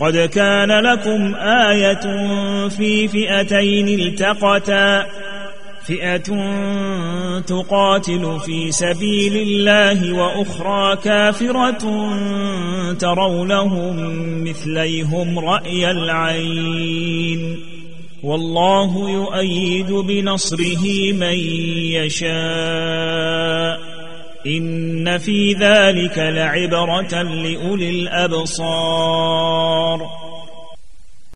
قد كان لكم آية في فئتين التقتا. فئة تقاتل في سبيل الله وأخرى كافرة ترونهم مثليهم رأي العين. والله يؤيد بنصره من يشاء. إن في ذلك لعبرة لأولي الأبصار.